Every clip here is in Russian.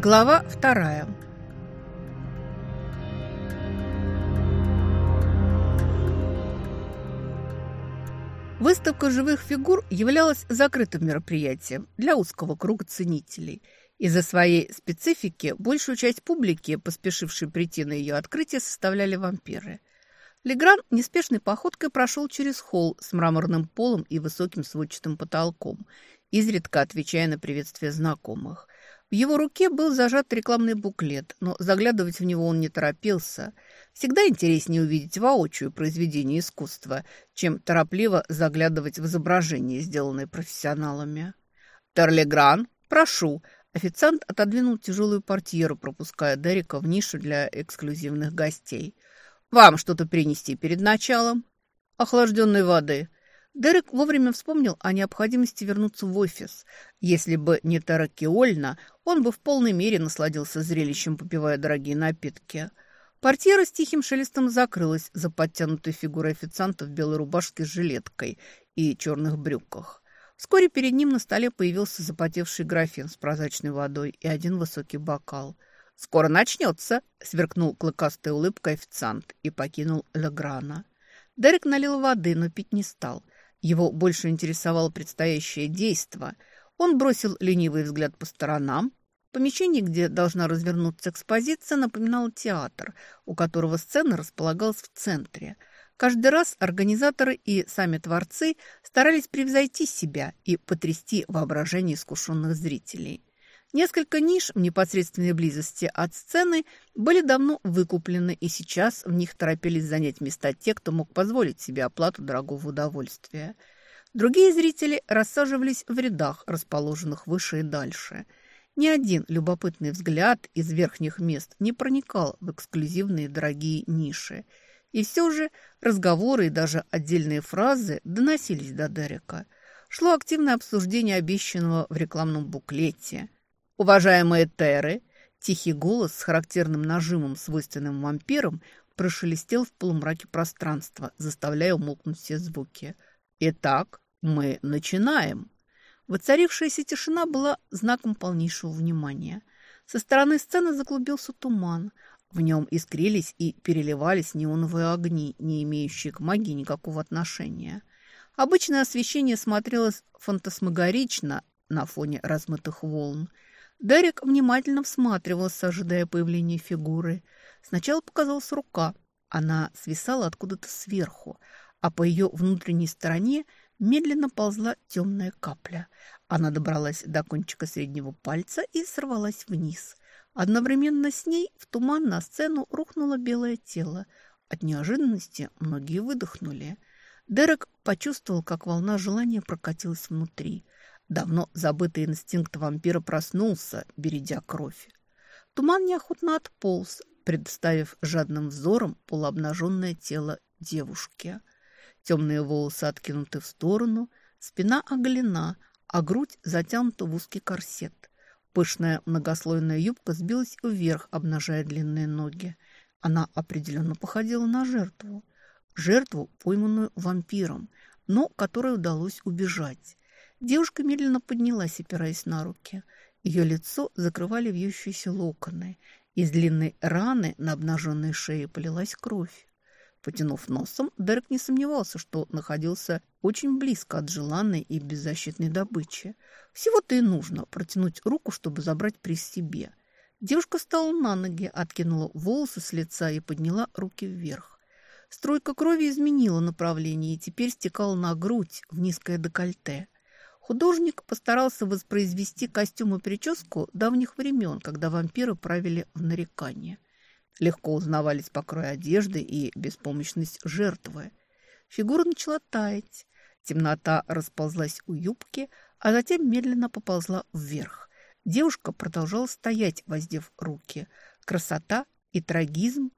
Глава вторая. Выставка живых фигур являлась закрытым мероприятием для узкого круга ценителей. Из-за своей специфики большую часть публики, поспешившей прийти на ее открытие, составляли вампиры. Легран неспешной походкой прошел через холл с мраморным полом и высоким сводчатым потолком, изредка отвечая на приветствия знакомых. В его руке был зажат рекламный буклет, но заглядывать в него он не торопился – Всегда интереснее увидеть воочию произведение искусства, чем торопливо заглядывать в изображение, сделанное профессионалами. «Терлигран, прошу!» Официант отодвинул тяжелую портьеру, пропуская Дерека в нишу для эксклюзивных гостей. «Вам что-то принести перед началом?» «Охлажденной воды». Дерек вовремя вспомнил о необходимости вернуться в офис. Если бы не Таракиольна, он бы в полной мере насладился зрелищем, попивая дорогие напитки – Портьера с тихим шелестом закрылась за подтянутой фигурой официанта в белой рубашке с жилеткой и черных брюках. Вскоре перед ним на столе появился запотевший графин с прозрачной водой и один высокий бокал. «Скоро начнется!» – сверкнул клыкастой улыбкой официант и покинул Леграна. Дерек налил воды, но пить не стал. Его больше интересовало предстоящее действо. Он бросил ленивый взгляд по сторонам, Помещение, где должна развернуться экспозиция, напоминало театр, у которого сцена располагалась в центре. Каждый раз организаторы и сами творцы старались превзойти себя и потрясти воображение искушенных зрителей. Несколько ниш в непосредственной близости от сцены были давно выкуплены, и сейчас в них торопились занять места те, кто мог позволить себе оплату дорогого удовольствия. Другие зрители рассаживались в рядах, расположенных выше и дальше – ни один любопытный взгляд из верхних мест не проникал в эксклюзивные дорогие ниши. И все же разговоры и даже отдельные фразы доносились до Дерека. Шло активное обсуждение обещанного в рекламном буклете. «Уважаемые Терры!» Тихий голос с характерным нажимом, свойственным вампирам, прошелестел в полумраке пространства, заставляя умолкнуть все звуки. «Итак, мы начинаем!» Воцарившаяся тишина была знаком полнейшего внимания. Со стороны сцены заклубился туман. В нем искрились и переливались неоновые огни, не имеющие к магии никакого отношения. Обычное освещение смотрелось фантасмагорично на фоне размытых волн. Дерек внимательно всматривался, ожидая появления фигуры. Сначала показалась рука. Она свисала откуда-то сверху, а по ее внутренней стороне медленно ползла темная капля. Она добралась до кончика среднего пальца и сорвалась вниз. Одновременно с ней в туман на сцену рухнуло белое тело. От неожиданности многие выдохнули. Дерек почувствовал, как волна желания прокатилась внутри. Давно забытый инстинкт вампира проснулся, бередя кровь. Туман неохотно отполз, предоставив жадным взором полуобнаженное тело девушки. Темные волосы откинуты в сторону, спина оголена, а грудь затянута в узкий корсет. Пышная многослойная юбка сбилась вверх, обнажая длинные ноги. Она определенно походила на жертву. Жертву, пойманную вампиром, но которой удалось убежать. Девушка медленно поднялась, опираясь на руки. Ее лицо закрывали вьющиеся локоны. Из длинной раны на обнаженной шее полилась кровь. Потянув носом, Дерек не сомневался, что находился очень близко от желанной и беззащитной добычи. Всего-то и нужно протянуть руку, чтобы забрать при себе. Девушка встала на ноги, откинула волосы с лица и подняла руки вверх. Стройка крови изменила направление и теперь стекала на грудь в низкое декольте. Художник постарался воспроизвести костюм и прическу давних времен, когда вампиры правили в нарекание – Легко узнавались покрой одежды и беспомощность жертвы. Фигура начала таять. Темнота расползлась у юбки, а затем медленно поползла вверх. Девушка продолжала стоять, воздев руки. Красота и трагизм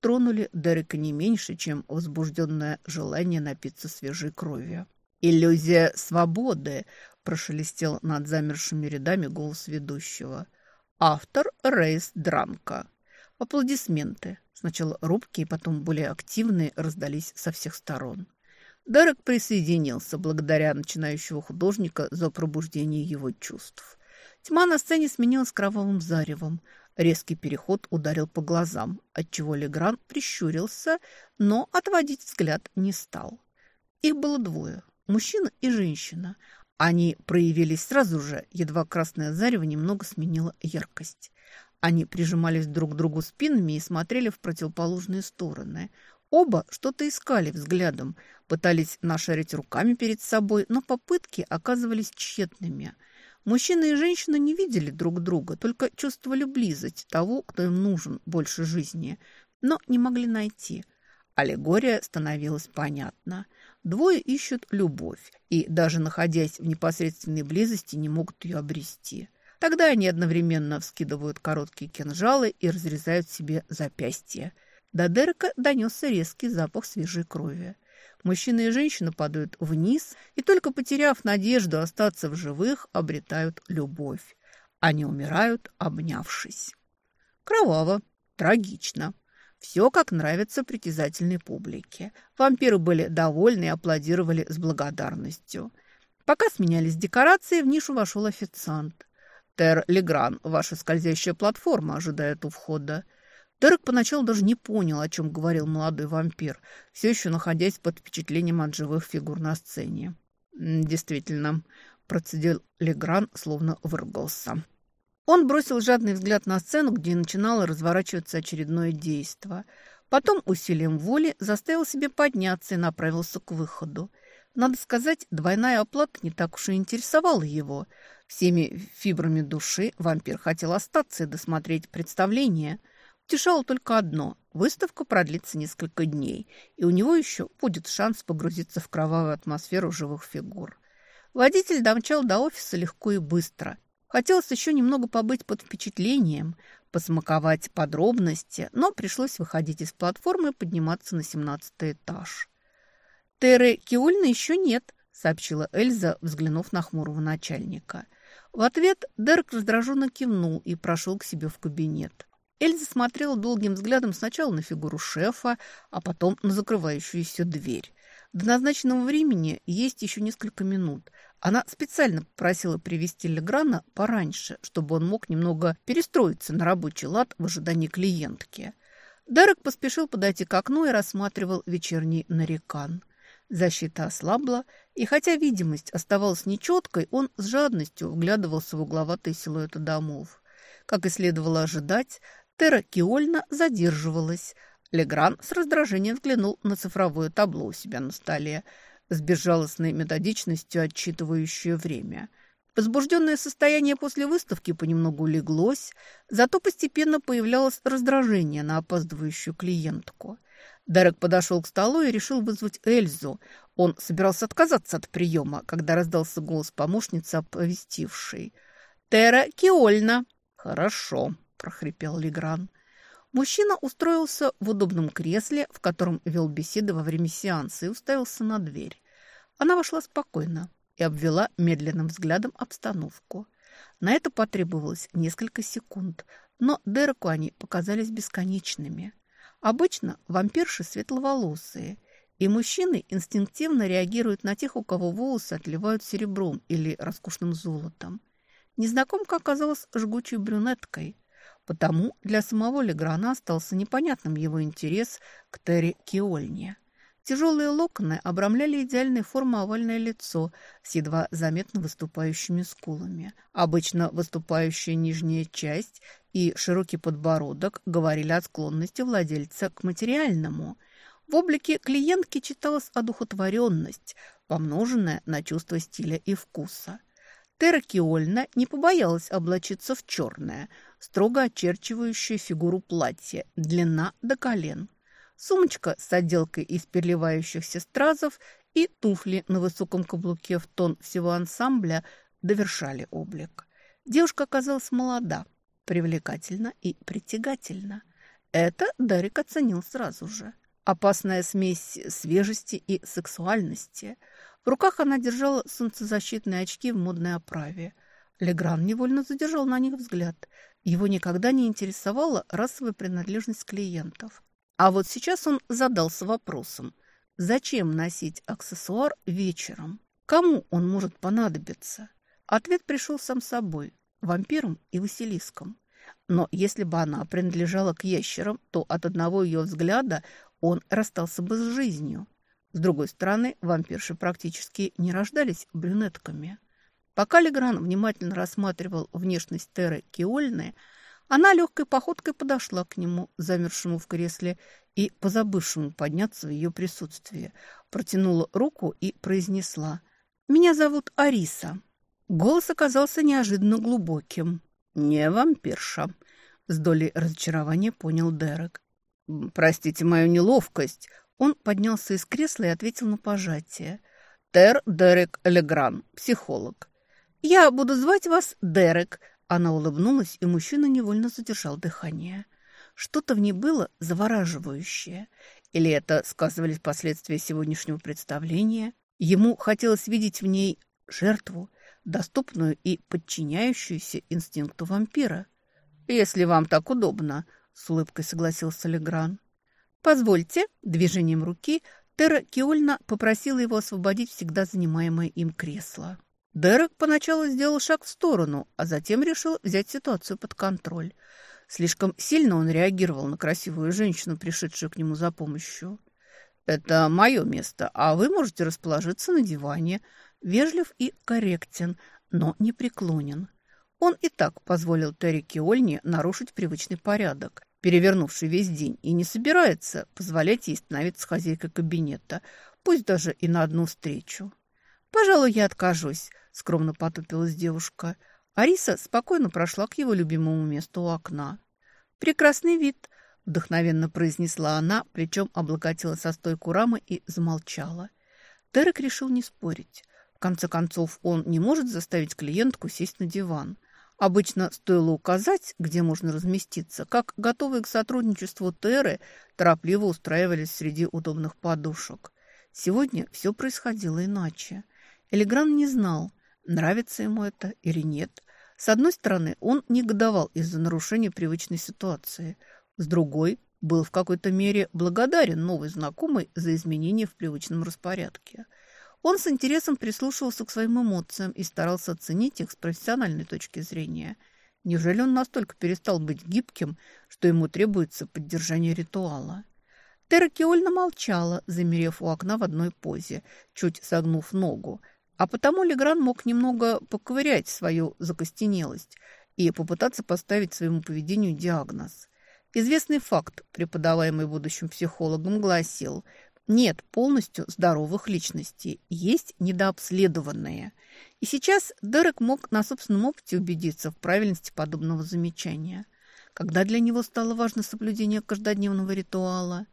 тронули Дерека не меньше, чем возбужденное желание напиться свежей кровью. «Иллюзия свободы!» – прошелестел над замершими рядами голос ведущего. «Автор Рейс Дранка». Аплодисменты, сначала робкие, потом более активные, раздались со всех сторон. Дарек присоединился благодаря начинающего художника за пробуждение его чувств. Тьма на сцене сменилась кровавым заревом. Резкий переход ударил по глазам, отчего Легран прищурился, но отводить взгляд не стал. Их было двое – мужчина и женщина. Они проявились сразу же, едва красное зарево немного сменило яркость. Они прижимались друг к другу спинами и смотрели в противоположные стороны. Оба что-то искали взглядом, пытались нашарить руками перед собой, но попытки оказывались тщетными. Мужчина и женщина не видели друг друга, только чувствовали близость того, кто им нужен больше жизни, но не могли найти. Аллегория становилась понятна. Двое ищут любовь и, даже находясь в непосредственной близости, не могут ее обрести. Тогда они одновременно вскидывают короткие кинжалы и разрезают себе запястья. До Дерека донесся резкий запах свежей крови. Мужчина и женщина падают вниз и, только потеряв надежду остаться в живых, обретают любовь. Они умирают, обнявшись. Кроваво, трагично. Все, как нравится притязательной публике. Вампиры были довольны и аплодировали с благодарностью. Пока сменялись декорации, в нишу вошел официант. «Тер Легран, ваша скользящая платформа ожидает у входа». Дерек поначалу даже не понял, о чем говорил молодой вампир, все еще находясь под впечатлением от живых фигур на сцене. «Действительно», – процедил Легран, словно выругался. Он бросил жадный взгляд на сцену, где начинало разворачиваться очередное действо. Потом усилием воли заставил себе подняться и направился к выходу. Надо сказать, двойная оплата не так уж и интересовала его – Всеми фибрами души вампир хотел остаться и досмотреть представление. Утешало только одно – выставка продлится несколько дней, и у него еще будет шанс погрузиться в кровавую атмосферу живых фигур. Водитель домчал до офиса легко и быстро. Хотелось еще немного побыть под впечатлением, посмаковать подробности, но пришлось выходить из платформы и подниматься на семнадцатый этаж. Теры Киольна еще нет, сообщила Эльза, взглянув на хмурого начальника. В ответ Дерк раздраженно кивнул и прошел к себе в кабинет. Эльза смотрела долгим взглядом сначала на фигуру шефа, а потом на закрывающуюся дверь. До назначенного времени есть еще несколько минут. Она специально попросила привести Леграна пораньше, чтобы он мог немного перестроиться на рабочий лад в ожидании клиентки. Дерек поспешил подойти к окну и рассматривал вечерний нарекан – Защита ослабла, и хотя видимость оставалась нечеткой, он с жадностью вглядывался в угловатые силуэты домов. Как и следовало ожидать, Терра Киольна задерживалась. Легран с раздражением взглянул на цифровое табло у себя на столе, с безжалостной методичностью отчитывающее время. Возбужденное состояние после выставки понемногу улеглось, зато постепенно появлялось раздражение на опаздывающую клиентку. Дерек подошел к столу и решил вызвать Эльзу. Он собирался отказаться от приема, когда раздался голос помощницы, оповестившей. «Тера Киольна!» «Хорошо», – прохрипел Легран. Мужчина устроился в удобном кресле, в котором вел беседы во время сеанса, и уставился на дверь. Она вошла спокойно и обвела медленным взглядом обстановку. На это потребовалось несколько секунд, но Дереку они показались бесконечными – Обычно вампирши светловолосые, и мужчины инстинктивно реагируют на тех, у кого волосы отливают серебром или роскошным золотом. Незнакомка оказалась жгучей брюнеткой, потому для самого Леграна остался непонятным его интерес к Терри Киольне. Тяжелые локоны обрамляли идеальной формы овальное лицо с едва заметно выступающими скулами. Обычно выступающая нижняя часть и широкий подбородок говорили о склонности владельца к материальному. В облике клиентки читалась одухотворенность, помноженная на чувство стиля и вкуса. Тера Киольна не побоялась облачиться в черное, строго очерчивающее фигуру платья, длина до колен – сумочка с отделкой из переливающихся стразов и туфли на высоком каблуке в тон всего ансамбля довершали облик. Девушка оказалась молода, привлекательна и притягательна. Это Дарик оценил сразу же. Опасная смесь свежести и сексуальности. В руках она держала солнцезащитные очки в модной оправе. Легран невольно задержал на них взгляд. Его никогда не интересовала расовая принадлежность клиентов. А вот сейчас он задался вопросом, зачем носить аксессуар вечером? Кому он может понадобиться? Ответ пришел сам собой. вампиром и Василиском. Но если бы она принадлежала к ящерам, то от одного ее взгляда он расстался бы с жизнью. С другой стороны, вампирши практически не рождались брюнетками. Пока Легран внимательно рассматривал внешность Теры Киольны, она легкой походкой подошла к нему, замершему в кресле и позабывшему подняться в ее присутствии, протянула руку и произнесла «Меня зовут Ариса». Голос оказался неожиданно глубоким. «Не вампирша», — с долей разочарования понял Дерек. «Простите мою неловкость». Он поднялся из кресла и ответил на пожатие. «Тер Дерек Легран, психолог». «Я буду звать вас Дерек», — она улыбнулась, и мужчина невольно задержал дыхание. Что-то в ней было завораживающее. Или это сказывались последствия сегодняшнего представления? Ему хотелось видеть в ней жертву, доступную и подчиняющуюся инстинкту вампира. «Если вам так удобно», — с улыбкой согласился Легран. «Позвольте», — движением руки Тера Киольна попросила его освободить всегда занимаемое им кресло. Дерек поначалу сделал шаг в сторону, а затем решил взять ситуацию под контроль. Слишком сильно он реагировал на красивую женщину, пришедшую к нему за помощью. «Это мое место, а вы можете расположиться на диване», вежлив и корректен, но не преклонен. Он и так позволил Терри Киольне нарушить привычный порядок, перевернувший весь день, и не собирается позволять ей становиться хозяйкой кабинета, пусть даже и на одну встречу. «Пожалуй, я откажусь», — скромно потупилась девушка. Ариса спокойно прошла к его любимому месту у окна. «Прекрасный вид», — вдохновенно произнесла она, причем облаготила со стойку рамы и замолчала. Терек решил не спорить. В конце концов, он не может заставить клиентку сесть на диван. Обычно стоило указать, где можно разместиться, как готовые к сотрудничеству Теры торопливо устраивались среди удобных подушек. Сегодня все происходило иначе. Элегран не знал, нравится ему это или нет. С одной стороны, он негодовал из-за нарушения привычной ситуации. С другой, был в какой-то мере благодарен новой знакомой за изменения в привычном распорядке – он с интересом прислушивался к своим эмоциям и старался оценить их с профессиональной точки зрения. Неужели он настолько перестал быть гибким, что ему требуется поддержание ритуала? Терра молчала, замерев у окна в одной позе, чуть согнув ногу, а потому Легран мог немного поковырять свою закостенелость и попытаться поставить своему поведению диагноз. Известный факт, преподаваемый будущим психологом, гласил – нет полностью здоровых личностей, есть недообследованные. И сейчас Дерек мог на собственном опыте убедиться в правильности подобного замечания. Когда для него стало важно соблюдение каждодневного ритуала,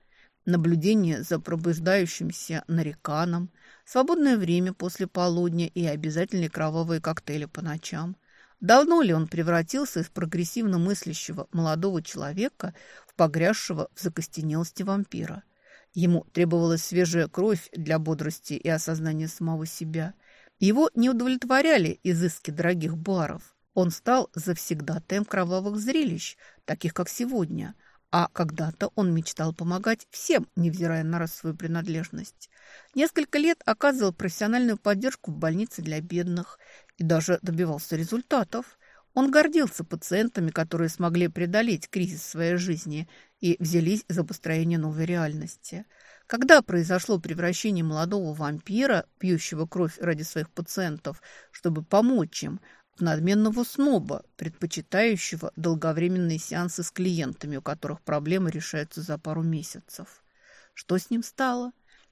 наблюдение за пробуждающимся нареканом, свободное время после полудня и обязательные кровавые коктейли по ночам. Давно ли он превратился из прогрессивно мыслящего молодого человека в погрязшего в закостенелости вампира – Ему требовалась свежая кровь для бодрости и осознания самого себя. Его не удовлетворяли изыски дорогих баров. Он стал завсегдатаем кровавых зрелищ, таких как сегодня. А когда-то он мечтал помогать всем, невзирая на расовую принадлежность. Несколько лет оказывал профессиональную поддержку в больнице для бедных и даже добивался результатов. Он гордился пациентами, которые смогли преодолеть кризис своей жизни и взялись за построение новой реальности. Когда произошло превращение молодого вампира, пьющего кровь ради своих пациентов, чтобы помочь им, в надменного сноба, предпочитающего долговременные сеансы с клиентами, у которых проблемы решаются за пару месяцев. Что с ним стало?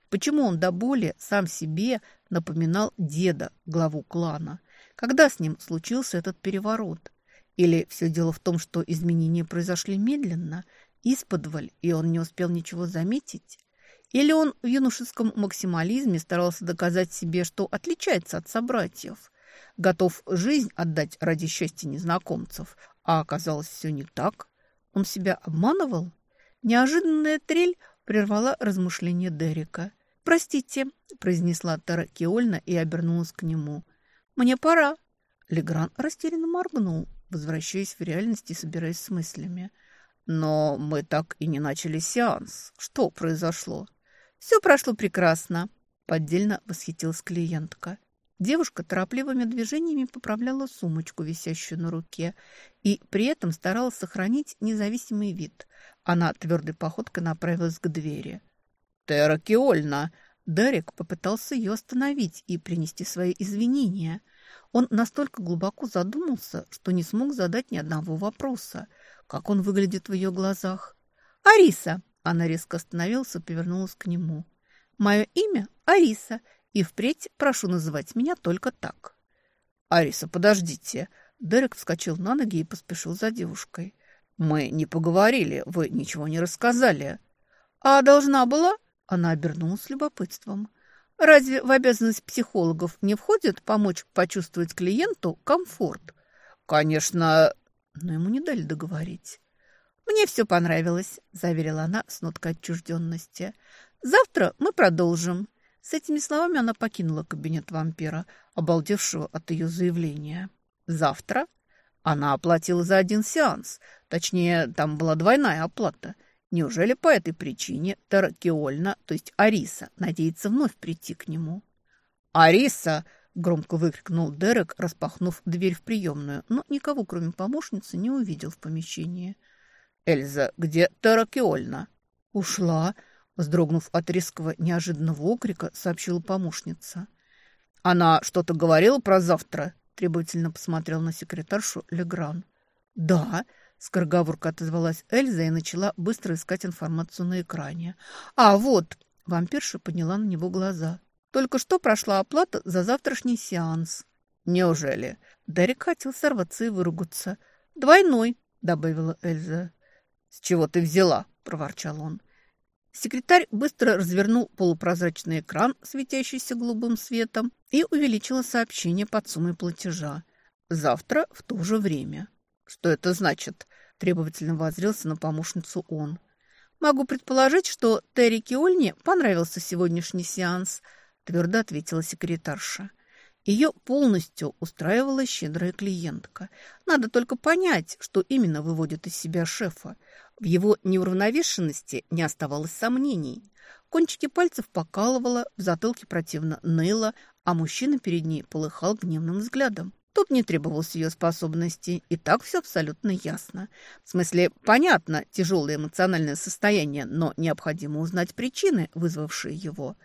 Почему он до боли сам себе напоминал деда, главу клана? Когда с ним случился этот переворот? Или все дело в том, что изменения произошли медленно, исподволь, и он не успел ничего заметить? Или он в юношеском максимализме старался доказать себе, что отличается от собратьев, готов жизнь отдать ради счастья незнакомцев, а оказалось все не так? Он себя обманывал? Неожиданная трель прервала размышления Дерека. «Простите», – произнесла Тара Киольна и обернулась к нему. «Мне пора». Легран растерянно моргнул, возвращаясь в реальность и собираясь с мыслями. Но мы так и не начали сеанс. Что произошло? Все прошло прекрасно, поддельно восхитилась клиентка. Девушка торопливыми движениями поправляла сумочку, висящую на руке, и при этом старалась сохранить независимый вид. Она твердой походкой направилась к двери. «Терра Киольна!» Дерек попытался ее остановить и принести свои извинения. Он настолько глубоко задумался, что не смог задать ни одного вопроса. Как он выглядит в ее глазах? «Ариса!» Она резко остановилась и повернулась к нему. «Мое имя Ариса, и впредь прошу называть меня только так». «Ариса, подождите!» Дерек вскочил на ноги и поспешил за девушкой. «Мы не поговорили, вы ничего не рассказали». «А должна была?» Она обернулась с любопытством. «Разве в обязанность психологов не входит помочь почувствовать клиенту комфорт?» «Конечно...» Но ему не дали договорить. «Мне все понравилось», – заверила она с ноткой отчужденности. «Завтра мы продолжим». С этими словами она покинула кабинет вампира, обалдевшего от ее заявления. «Завтра?» Она оплатила за один сеанс. Точнее, там была двойная оплата. Неужели по этой причине Таракиольна, то есть Ариса, надеется вновь прийти к нему? «Ариса!» – громко выкрикнул Дерек, распахнув дверь в приемную, но никого, кроме помощницы, не увидел в помещении. «Эльза, где Таракиольна?» «Ушла», – вздрогнув от резкого неожиданного окрика, сообщила помощница. «Она что-то говорила про завтра?» – требовательно посмотрел на секретаршу Легран. «Да», – скороговорка отозвалась Эльза и начала быстро искать информацию на экране. «А, вот!» – вампирша подняла на него глаза. «Только что прошла оплата за завтрашний сеанс». «Неужели?» Дарик хотел сорваться и выругаться. «Двойной», – добавила Эльза. «С чего ты взяла?» – проворчал он. Секретарь быстро развернул полупрозрачный экран, светящийся голубым светом, и увеличила сообщение под суммой платежа. «Завтра в то же время». «Что это значит?» – требовательно воззрелся на помощницу он. «Могу предположить, что Терри Киольне понравился сегодняшний сеанс», – твердо ответила секретарша. Ее полностью устраивала щедрая клиентка. Надо только понять, что именно выводит из себя шефа. В его неуравновешенности не оставалось сомнений. Кончики пальцев покалывало, в затылке противно ныло, а мужчина перед ней полыхал гневным взглядом. Тут не требовалось ее способностей, и так все абсолютно ясно. В смысле, понятно, тяжелое эмоциональное состояние, но необходимо узнать причины, вызвавшие его.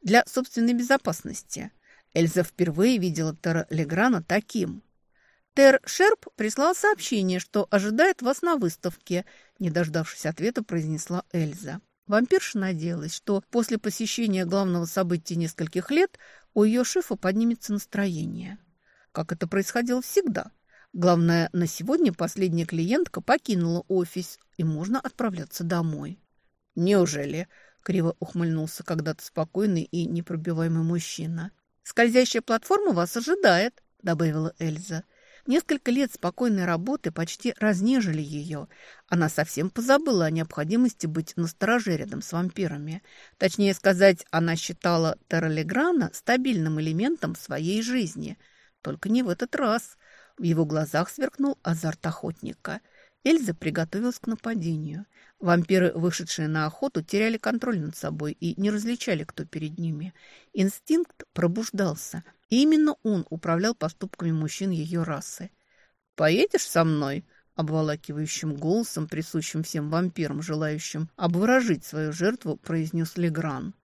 Для собственной безопасности – Эльза впервые видела Тера Леграна таким. «Тер Шерп прислал сообщение, что ожидает вас на выставке», не дождавшись ответа, произнесла Эльза. Вампирша надеялась, что после посещения главного события нескольких лет у ее шефа поднимется настроение. Как это происходило всегда. Главное, на сегодня последняя клиентка покинула офис, и можно отправляться домой. «Неужели?» – криво ухмыльнулся когда-то спокойный и непробиваемый мужчина. «Скользящая платформа вас ожидает», – добавила Эльза. Несколько лет спокойной работы почти разнежили ее. Она совсем позабыла о необходимости быть настороже рядом с вампирами. Точнее сказать, она считала Терролеграна стабильным элементом своей жизни. Только не в этот раз. В его глазах сверкнул азарт охотника – Эльза приготовилась к нападению. Вампиры, вышедшие на охоту, теряли контроль над собой и не различали, кто перед ними. Инстинкт пробуждался, и именно он управлял поступками мужчин ее расы. «Поедешь со мной?» обволакивающим голосом, присущим всем вампирам, желающим обворожить свою жертву, произнес Легран.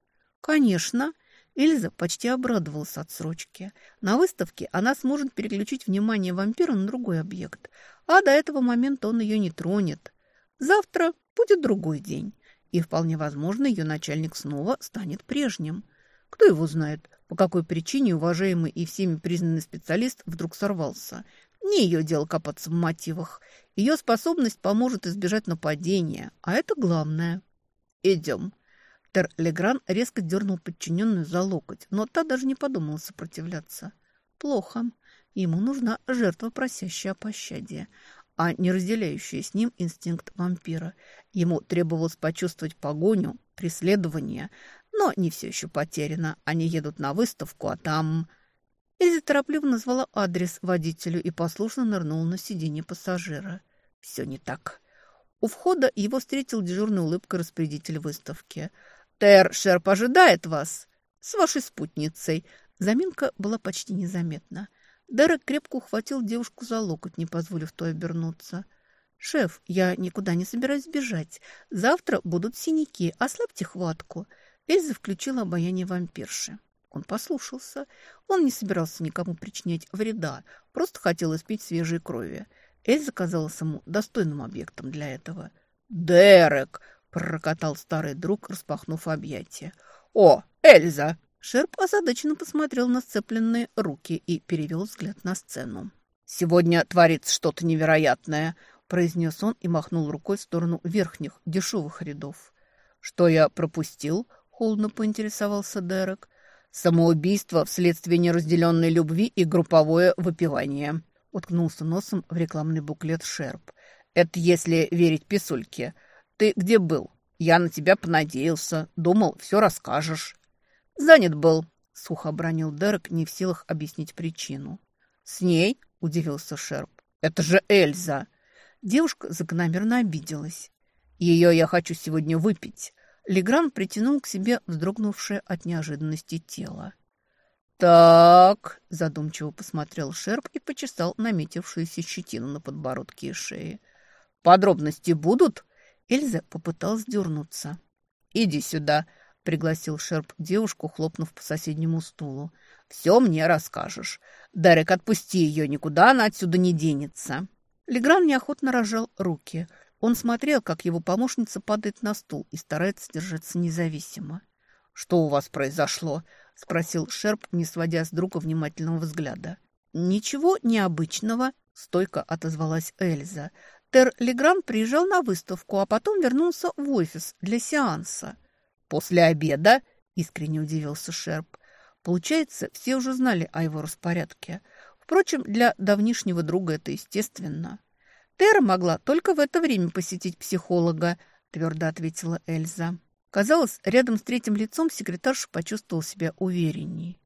«Конечно!» Эльза почти обрадовалась отсрочке. На выставке она сможет переключить внимание вампира на другой объект, а до этого момента он ее не тронет. Завтра будет другой день, и вполне возможно ее начальник снова станет прежним. Кто его знает, по какой причине уважаемый и всеми признанный специалист вдруг сорвался. Не ее дело копаться в мотивах. Ее способность поможет избежать нападения, а это главное. «Идем», Тер Легран резко дернул подчиненную за локоть, но та даже не подумала сопротивляться. Плохо. Ему нужна жертва, просящая о пощаде, а не разделяющая с ним инстинкт вампира. Ему требовалось почувствовать погоню, преследование, но не все еще потеряно. Они едут на выставку, а там... Эзи торопливо назвала адрес водителю и послушно нырнула на сиденье пассажира. Все не так. У входа его встретил дежурной улыбкой распорядитель выставки – Тер Шерп ожидает вас с вашей спутницей», Заминка была почти незаметна. Дерек крепко ухватил девушку за локоть, не позволив той обернуться. «Шеф, я никуда не собираюсь бежать. Завтра будут синяки. Ослабьте хватку». Эльза включила обаяние вампирши. Он послушался. Он не собирался никому причинять вреда, просто хотел испить свежей крови. Эльза казалась ему достойным объектом для этого. «Дерек!» – пророкотал старый друг, распахнув объятия. «О, Эльза!» Шерп озадаченно посмотрел на сцепленные руки и перевел взгляд на сцену. «Сегодня творится что-то невероятное», – произнес он и махнул рукой в сторону верхних, дешевых рядов. «Что я пропустил?» – холодно поинтересовался Дерек. «Самоубийство вследствие неразделенной любви и групповое выпивание», – уткнулся носом в рекламный буклет Шерп. «Это если верить писульке. Ты где был? Я на тебя понадеялся. Думал, все расскажешь». «Занят был», — сухо обронил Дерек, не в силах объяснить причину. «С ней?» — удивился Шерп. «Это же Эльза!» Девушка закономерно обиделась. «Ее я хочу сегодня выпить». Легран притянул к себе вздрогнувшее от неожиданности тело. «Так», — задумчиво посмотрел Шерп и почесал наметившуюся щетину на подбородке и шее. «Подробности будут?» Эльза попыталась дернуться. «Иди сюда», — пригласил Шерп девушку, хлопнув по соседнему стулу. «Все мне расскажешь. Дарек, отпусти ее, никуда она отсюда не денется». Легран неохотно рожал руки. Он смотрел, как его помощница падает на стул и старается держаться независимо. «Что у вас произошло?» — спросил Шерп, не сводя с друга внимательного взгляда. «Ничего необычного», — стойко отозвалась Эльза. «Тер Легран приезжал на выставку, а потом вернулся в офис для сеанса». «После обеда?» – искренне удивился Шерп. Получается, все уже знали о его распорядке. Впрочем, для давнишнего друга это естественно. «Тера могла только в это время посетить психолога», – твердо ответила Эльза. Казалось, рядом с третьим лицом секретарша почувствовал себя уверенней.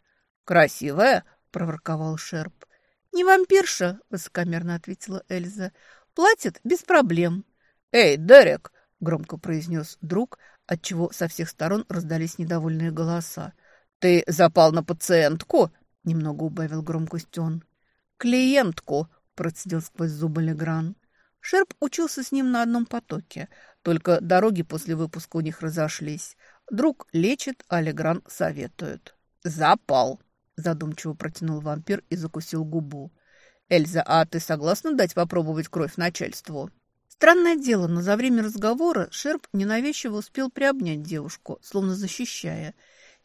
«Красивая?» – проворковал Шерп. «Не вампирша», – высокомерно ответила Эльза. «Платит без проблем». «Эй, Дерек!» – громко произнес друг, отчего со всех сторон раздались недовольные голоса. «Ты запал на пациентку?» — немного убавил громкость он. «Клиентку!» — процедил сквозь зубы Легран. Шерп учился с ним на одном потоке, только дороги после выпуска у них разошлись. Друг лечит, а Легран советует. «Запал!» — задумчиво протянул вампир и закусил губу. «Эльза, а ты согласна дать попробовать кровь начальству?» Странное дело, но за время разговора Шерп ненавязчиво успел приобнять девушку, словно защищая.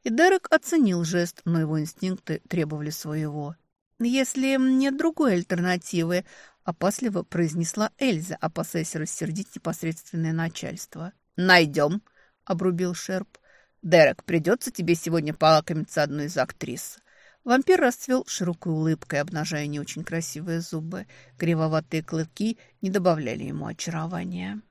И Дерек оценил жест, но его инстинкты требовали своего. «Если нет другой альтернативы», — опасливо произнесла Эльза, опасаясь рассердить непосредственное начальство. «Найдем», — обрубил Шерп. «Дерек, придется тебе сегодня полакомиться одной из актрис». Вампир расцвел широкой улыбкой, обнажая не очень красивые зубы. Кривоватые клыки не добавляли ему очарования.